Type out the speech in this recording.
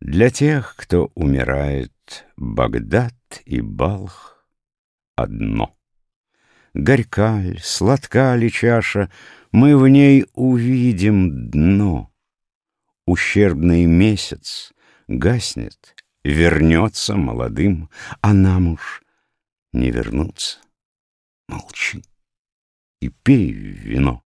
Для тех, кто умирает, Багдад и Балх одно. Горька ль, сладка ли чаша, Мы в ней увидим дно. Ущербный месяц гаснет, Вернется молодым, А нам уж не вернуться. Молчи и пей вино.